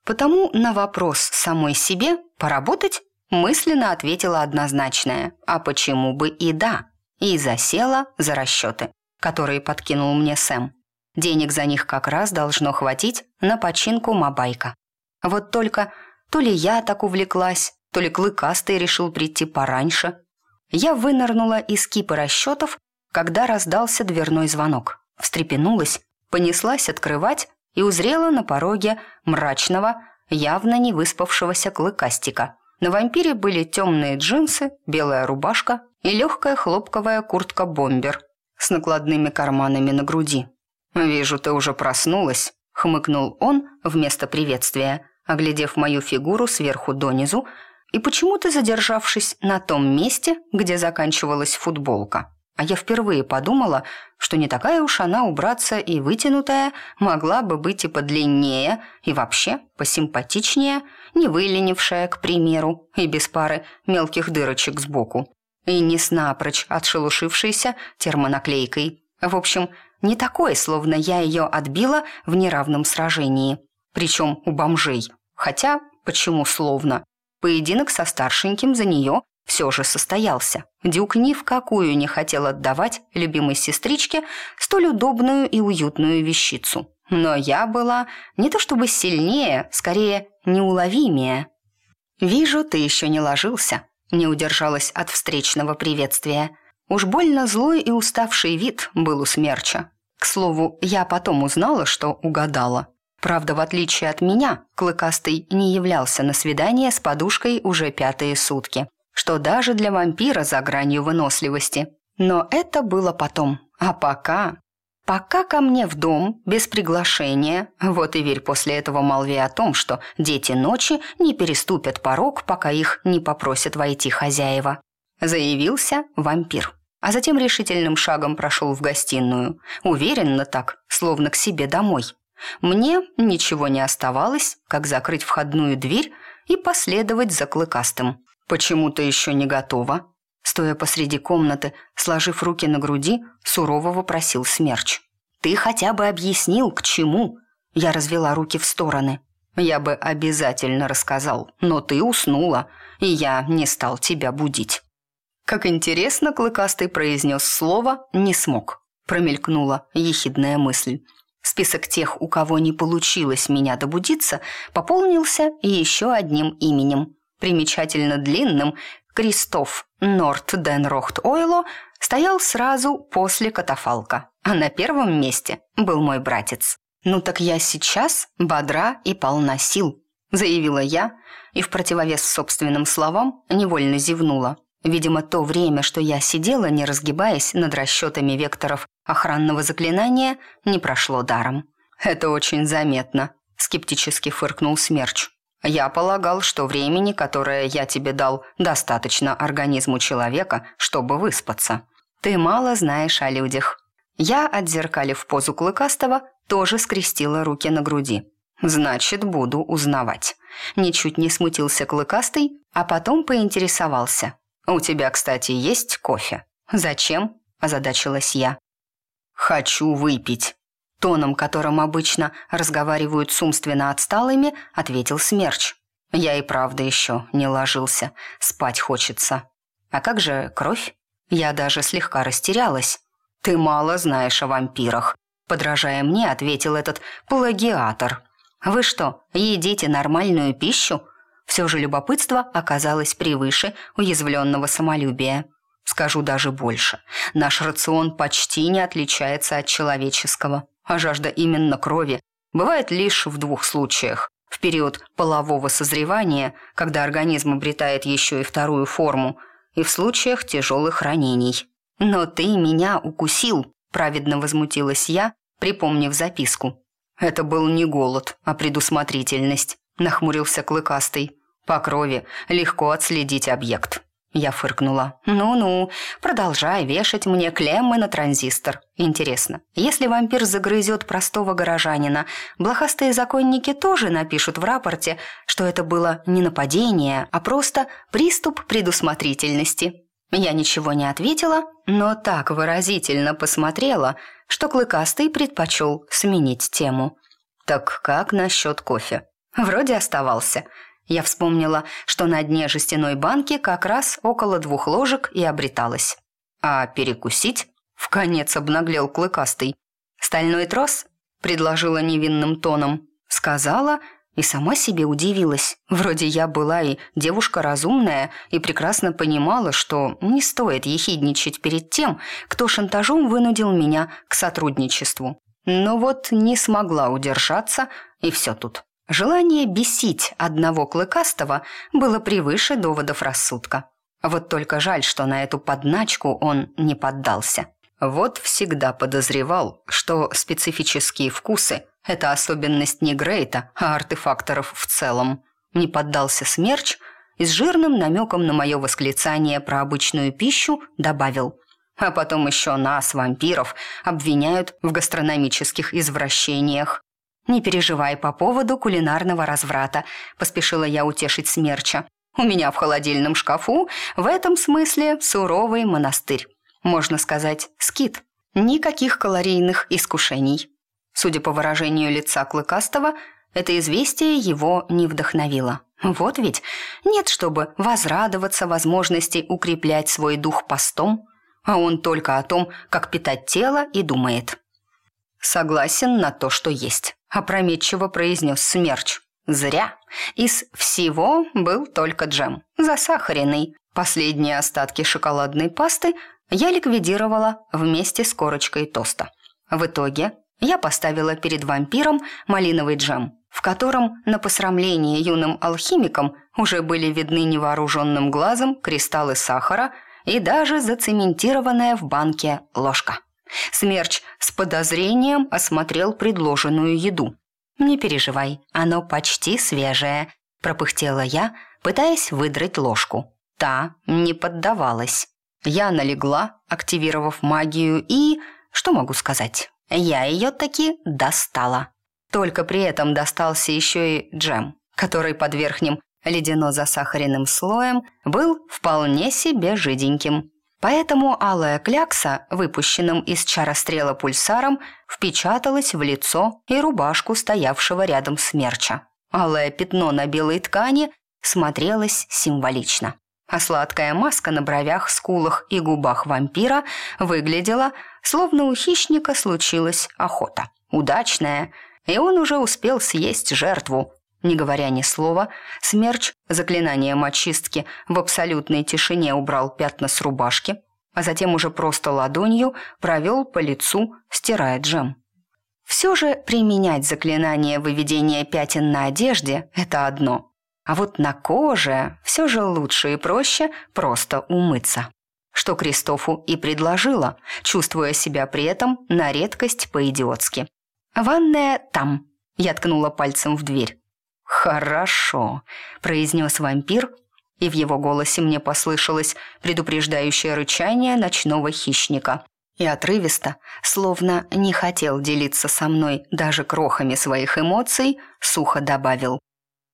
Потому на вопрос самой себе «поработать?» мысленно ответила однозначное «а почему бы и да?» и засела за расчеты которые подкинул мне Сэм. Денег за них как раз должно хватить на починку Мабайка. Вот только то ли я так увлеклась, то ли Клыкастый решил прийти пораньше. Я вынырнула из кипа расчетов, когда раздался дверной звонок. Встрепенулась, понеслась открывать и узрела на пороге мрачного, явно не выспавшегося клыкастика. На вампире были темные джинсы, белая рубашка и легкая хлопковая куртка-бомбер – с накладными карманами на груди. «Вижу, ты уже проснулась», — хмыкнул он вместо приветствия, оглядев мою фигуру сверху донизу и почему-то задержавшись на том месте, где заканчивалась футболка. А я впервые подумала, что не такая уж она убраться и вытянутая, могла бы быть и подлиннее, и вообще посимпатичнее, не выленившая, к примеру, и без пары мелких дырочек сбоку и не снапрочь отшелушившейся термонаклейкой. В общем, не такой, словно я ее отбила в неравном сражении. Причем у бомжей. Хотя, почему словно? Поединок со старшеньким за нее все же состоялся. Дюк ни в какую не хотел отдавать любимой сестричке столь удобную и уютную вещицу. Но я была не то чтобы сильнее, скорее неуловимее. «Вижу, ты еще не ложился», не удержалась от встречного приветствия. Уж больно злой и уставший вид был у смерча. К слову, я потом узнала, что угадала. Правда, в отличие от меня, Клыкастый не являлся на свидание с подушкой уже пятые сутки, что даже для вампира за гранью выносливости. Но это было потом. А пока Пока ко мне в дом, без приглашения, вот и верь после этого молве о том, что дети ночи не переступят порог, пока их не попросят войти хозяева. Заявился вампир. А затем решительным шагом прошел в гостиную. Уверенно так, словно к себе домой. Мне ничего не оставалось, как закрыть входную дверь и последовать за клыкастым. Почему-то еще не готова, Стоя посреди комнаты, сложив руки на груди, сурово вопросил Смерч. «Ты хотя бы объяснил, к чему?» Я развела руки в стороны. Я бы обязательно рассказал, но ты уснула, и я не стал тебя будить». Как интересно, Клыкастый произнес слово «не смог». Промелькнула ехидная мысль. Список тех, у кого не получилось меня добудиться, пополнился еще одним именем. Примечательно длинным Кристоф Норт Денрохт Ойло стоял сразу после катафалка, а на первом месте был мой братец. «Ну так я сейчас бодра и полна сил», — заявила я, и в противовес собственным словам невольно зевнула. Видимо, то время, что я сидела, не разгибаясь над расчетами векторов охранного заклинания, не прошло даром. «Это очень заметно», — скептически фыркнул Смерч. «Я полагал, что времени, которое я тебе дал, достаточно организму человека, чтобы выспаться. Ты мало знаешь о людях». Я, отзеркалив позу Клыкастого, тоже скрестила руки на груди. «Значит, буду узнавать». Ничуть не смутился Клыкастый, а потом поинтересовался. «У тебя, кстати, есть кофе?» «Зачем?» – озадачилась я. «Хочу выпить», – тоном, которым обычно разговаривают с умственно отсталыми, ответил Смерч. «Я и правда еще не ложился. Спать хочется». «А как же кровь?» Я даже слегка растерялась. «Ты мало знаешь о вампирах», – подражая мне, ответил этот плагиатор. «Вы что, едите нормальную пищу?» Все же любопытство оказалось превыше уязвленного самолюбия. Скажу даже больше. Наш рацион почти не отличается от человеческого, а жажда именно крови бывает лишь в двух случаях. В период полового созревания, когда организм обретает еще и вторую форму, и в случаях тяжелых ранений. «Но ты меня укусил», – праведно возмутилась я, припомнив записку. «Это был не голод, а предусмотрительность нахмурился Клыкастый. «По крови легко отследить объект». Я фыркнула. «Ну-ну, продолжай вешать мне клеммы на транзистор. Интересно, если вампир загрызет простого горожанина, блохастые законники тоже напишут в рапорте, что это было не нападение, а просто приступ предусмотрительности». Я ничего не ответила, но так выразительно посмотрела, что Клыкастый предпочел сменить тему. «Так как насчет кофе?» Вроде оставался. Я вспомнила, что на дне жестяной банки как раз около двух ложек и обреталось. А перекусить? В конец обнаглел клыкастый. «Стальной трос?» – предложила невинным тоном. Сказала и сама себе удивилась. Вроде я была и девушка разумная, и прекрасно понимала, что не стоит ехидничать перед тем, кто шантажом вынудил меня к сотрудничеству. Но вот не смогла удержаться, и все тут. Желание бесить одного клыкастого было превыше доводов рассудка. Вот только жаль, что на эту подначку он не поддался. Вот всегда подозревал, что специфические вкусы – это особенность не Грейта, а артефакторов в целом. Не поддался смерч и с жирным намеком на мое восклицание про обычную пищу добавил. А потом еще нас, вампиров, обвиняют в гастрономических извращениях. «Не переживай по поводу кулинарного разврата», – поспешила я утешить смерча. «У меня в холодильном шкафу в этом смысле суровый монастырь. Можно сказать, скит. Никаких калорийных искушений». Судя по выражению лица Клыкастого, это известие его не вдохновило. Вот ведь нет, чтобы возрадоваться возможности укреплять свой дух постом, а он только о том, как питать тело и думает. Согласен на то, что есть опрометчиво произнес Смерч. «Зря. Из всего был только джем. Засахаренный. Последние остатки шоколадной пасты я ликвидировала вместе с корочкой тоста. В итоге я поставила перед вампиром малиновый джем, в котором на посрамление юным алхимикам уже были видны невооруженным глазом кристаллы сахара и даже зацементированная в банке ложка. Смерч с подозрением осмотрел предложенную еду. «Не переживай, оно почти свежее», – пропыхтела я, пытаясь выдрать ложку. Та не поддавалась. Я налегла, активировав магию, и... Что могу сказать? Я ее таки достала. Только при этом достался еще и джем, который под верхним ледяно-засахаренным слоем был вполне себе жиденьким. Поэтому алая клякса, выпущенным из чарострела пульсаром, впечаталась в лицо и рубашку стоявшего рядом смерча. Алое пятно на белой ткани смотрелось символично. А сладкая маска на бровях, скулах и губах вампира выглядела, словно у хищника случилась охота. Удачная, и он уже успел съесть жертву. Не говоря ни слова, смерч заклинанием очистки в абсолютной тишине убрал пятна с рубашки, а затем уже просто ладонью провел по лицу, стирая джем. Все же применять заклинание выведения пятен на одежде – это одно. А вот на коже все же лучше и проще просто умыться. Что Кристофу и предложила, чувствуя себя при этом на редкость по-идиотски. «Ванная там», – я ткнула пальцем в дверь. «Хорошо», – произнес вампир, и в его голосе мне послышалось предупреждающее рычание ночного хищника. И отрывисто, словно не хотел делиться со мной даже крохами своих эмоций, сухо добавил.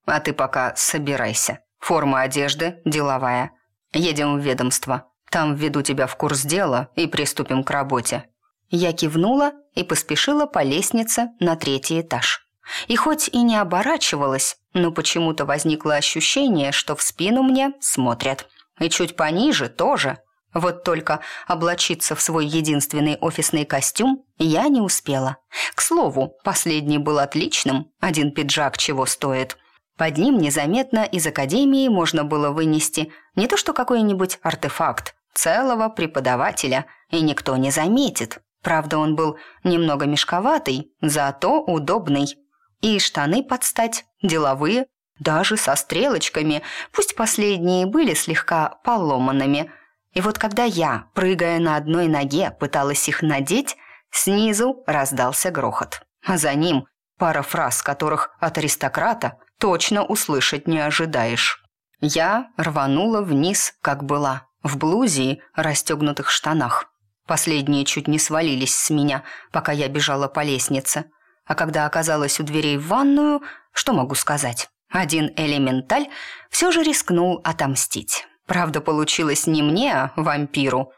«А ты пока собирайся. Форма одежды деловая. Едем в ведомство. Там введу тебя в курс дела и приступим к работе». Я кивнула и поспешила по лестнице на третий этаж. И хоть и не оборачивалась, но почему-то возникло ощущение, что в спину мне смотрят. И чуть пониже тоже – вот только облачиться в свой единственный офисный костюм я не успела. К слову, последний был отличным, один пиджак чего стоит. Под ним незаметно из академии можно было вынести не то что какой-нибудь артефакт, целого преподавателя, и никто не заметит. Правда, он был немного мешковатый, зато удобный. И штаны подстать, деловые, даже со стрелочками, пусть последние были слегка поломанными – и вот когда я, прыгая на одной ноге, пыталась их надеть, снизу раздался грохот. А за ним пара фраз, которых от аристократа точно услышать не ожидаешь. Я рванула вниз, как была, в блузе и расстегнутых штанах. Последние чуть не свалились с меня, пока я бежала по лестнице. А когда оказалась у дверей в ванную, что могу сказать? Один элементаль все же рискнул отомстить. Правда, получилось не мне, а вампиру.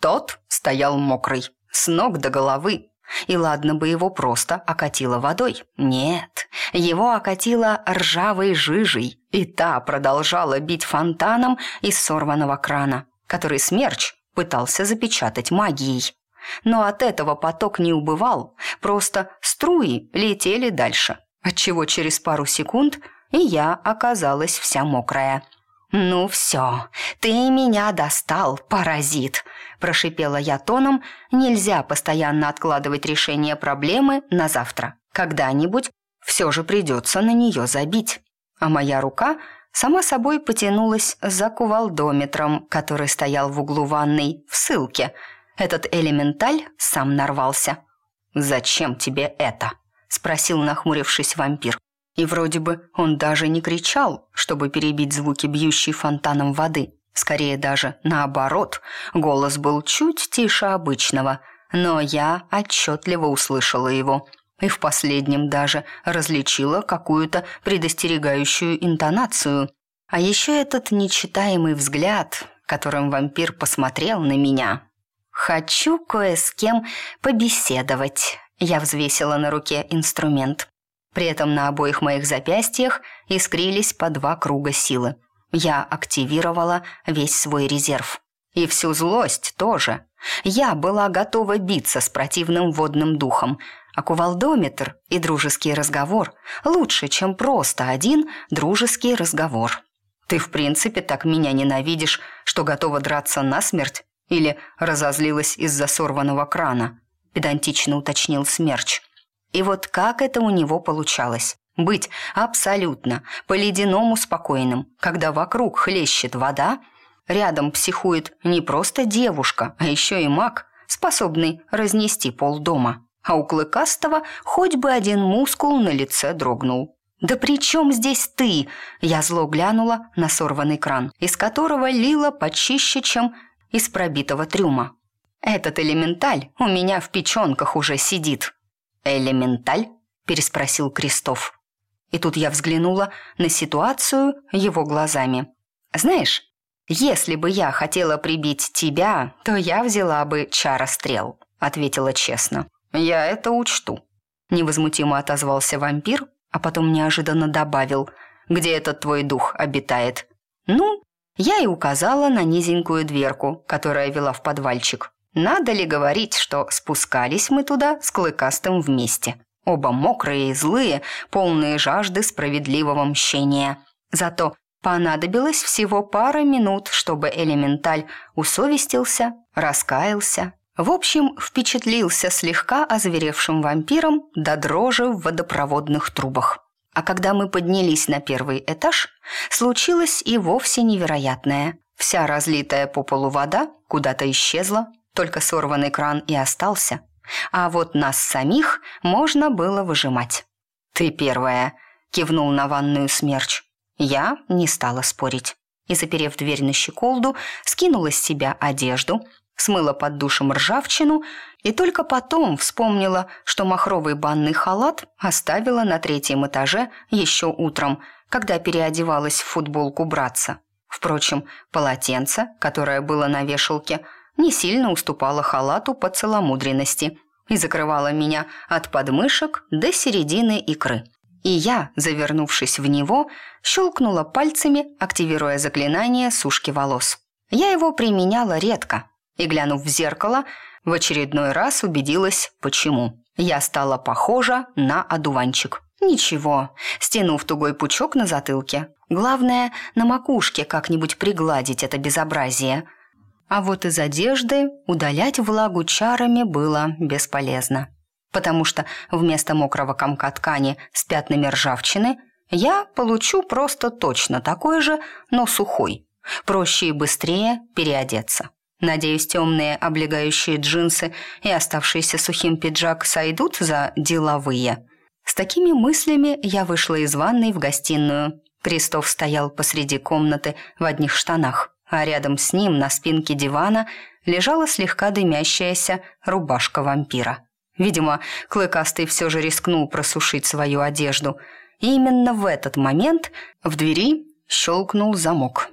Тот стоял мокрый, с ног до головы. И ладно бы его просто окатило водой. Нет, его окатило ржавой жижей, и та продолжала бить фонтаном из сорванного крана, который смерч пытался запечатать магией. Но от этого поток не убывал, просто струи летели дальше, отчего через пару секунд и я оказалась вся мокрая. «Ну все, ты меня достал, паразит!» – прошипела я тоном. «Нельзя постоянно откладывать решение проблемы на завтра. Когда-нибудь все же придется на нее забить». А моя рука сама собой потянулась за кувалдометром, который стоял в углу ванной, в ссылке. Этот элементаль сам нарвался. «Зачем тебе это?» – спросил, нахмурившись вампир. И вроде бы он даже не кричал, чтобы перебить звуки бьющей фонтаном воды. Скорее даже наоборот, голос был чуть тише обычного, но я отчетливо услышала его. И в последнем даже различила какую-то предостерегающую интонацию. А еще этот нечитаемый взгляд, которым вампир посмотрел на меня. «Хочу кое с кем побеседовать», — я взвесила на руке инструмент. При этом на обоих моих запястьях искрились по два круга силы. Я активировала весь свой резерв. И всю злость тоже. Я была готова биться с противным водным духом, а кувалдометр и дружеский разговор лучше, чем просто один дружеский разговор. Ты в принципе так меня ненавидишь, что готова драться насмерть? Или разозлилась из-за сорванного крана?» – педантично уточнил Смерч. И вот как это у него получалось? Быть абсолютно по-ледяному спокойным, когда вокруг хлещет вода, рядом психует не просто девушка, а еще и маг, способный разнести полдома. А у Клыкастого хоть бы один мускул на лице дрогнул. «Да при чем здесь ты?» Я зло глянула на сорванный кран, из которого лила почище, чем из пробитого трюма. «Этот элементаль у меня в печенках уже сидит», «Элементаль?» – переспросил Крестов. И тут я взглянула на ситуацию его глазами. «Знаешь, если бы я хотела прибить тебя, то я взяла бы чарострел», – ответила честно. «Я это учту», – невозмутимо отозвался вампир, а потом неожиданно добавил «Где этот твой дух обитает?» «Ну, я и указала на низенькую дверку, которая вела в подвальчик. Надо ли говорить, что спускались мы туда с Клыкастым вместе? Оба мокрые и злые, полные жажды справедливого мщения. Зато понадобилось всего пара минут, чтобы элементаль усовестился, раскаялся. В общем, впечатлился слегка озверевшим вампиром до дрожи в водопроводных трубах. А когда мы поднялись на первый этаж, случилось и вовсе невероятное. Вся разлитая по полу вода куда-то исчезла, только сорванный кран и остался. А вот нас самих можно было выжимать. «Ты первая», — кивнул на ванную смерч. Я не стала спорить. И, заперев дверь на щеколду, скинула с себя одежду, смыла под душем ржавчину и только потом вспомнила, что махровый банный халат оставила на третьем этаже еще утром, когда переодевалась в футболку братца. Впрочем, полотенце, которое было на вешалке, не сильно уступало халату по целомудренности и закрывало меня от подмышек до середины икры. И я, завернувшись в него, щелкнула пальцами, активируя заклинание сушки волос. Я его применяла редко, и, глянув в зеркало, в очередной раз убедилась, почему. Я стала похожа на одуванчик. Ничего, стянув тугой пучок на затылке. Главное, на макушке как-нибудь пригладить это безобразие. А вот из одежды удалять влагу чарами было бесполезно. Потому что вместо мокрого комка ткани с пятнами ржавчины я получу просто точно такой же, но сухой. Проще и быстрее переодеться. Надеюсь, темные облегающие джинсы и оставшийся сухим пиджак сойдут за деловые. С такими мыслями я вышла из ванной в гостиную. Крестов стоял посреди комнаты в одних штанах, а рядом с ним на спинке дивана лежала слегка дымящаяся рубашка вампира. Видимо, Клыкастый все же рискнул просушить свою одежду. И именно в этот момент в двери щелкнул замок.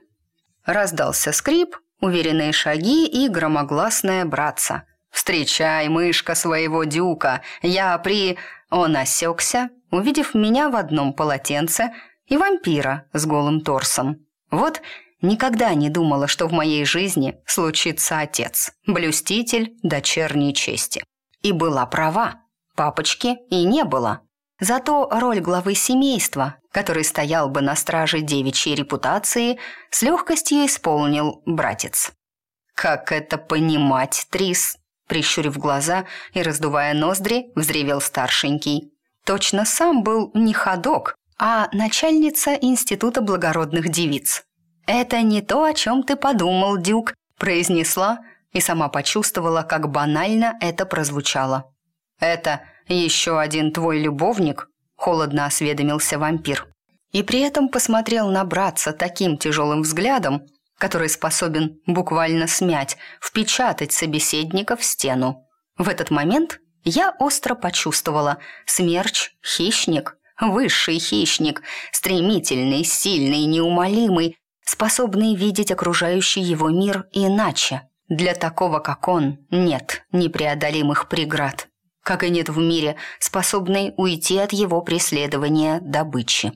Раздался скрип, уверенные шаги и громогласное братца. «Встречай, мышка, своего дюка! Я при...» Он осекся, увидев меня в одном полотенце и вампира с голым торсом. Вот никогда не думала, что в моей жизни случится отец, блюститель дочерней чести. И была права. Папочки и не было. Зато роль главы семейства, который стоял бы на страже девичьей репутации, с легкостью исполнил братец. «Как это понимать, Трис?» Прищурив глаза и раздувая ноздри, взревел старшенький. Точно сам был не ходок, а начальница Института благородных девиц. «Это не то, о чем ты подумал, Дюк», произнесла и сама почувствовала, как банально это прозвучало. «Это еще один твой любовник?» – холодно осведомился вампир. И при этом посмотрел на братца таким тяжелым взглядом, который способен буквально смять, впечатать собеседника в стену. В этот момент я остро почувствовала смерч – хищник, высший хищник, стремительный, сильный, неумолимый, способный видеть окружающий его мир иначе. Для такого, как он, нет непреодолимых преград как и нет в мире, способной уйти от его преследования добычи.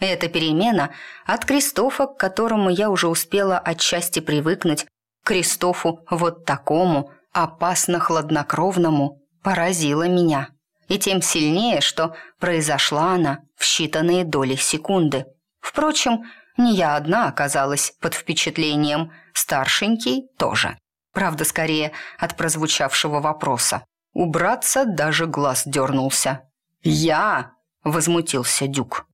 Эта перемена от Кристофа, к которому я уже успела отчасти привыкнуть, к Кристофу вот такому, опасно-хладнокровному, поразила меня. И тем сильнее, что произошла она в считанные доли секунды. Впрочем, не я одна оказалась под впечатлением, старшенький тоже. Правда, скорее от прозвучавшего вопроса. У братца даже глаз дернулся. «Я!» – возмутился Дюк.